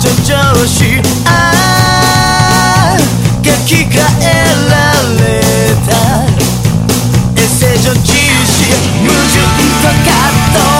助上司ああ書き換えられた。エッセ女子誌矛盾と葛藤。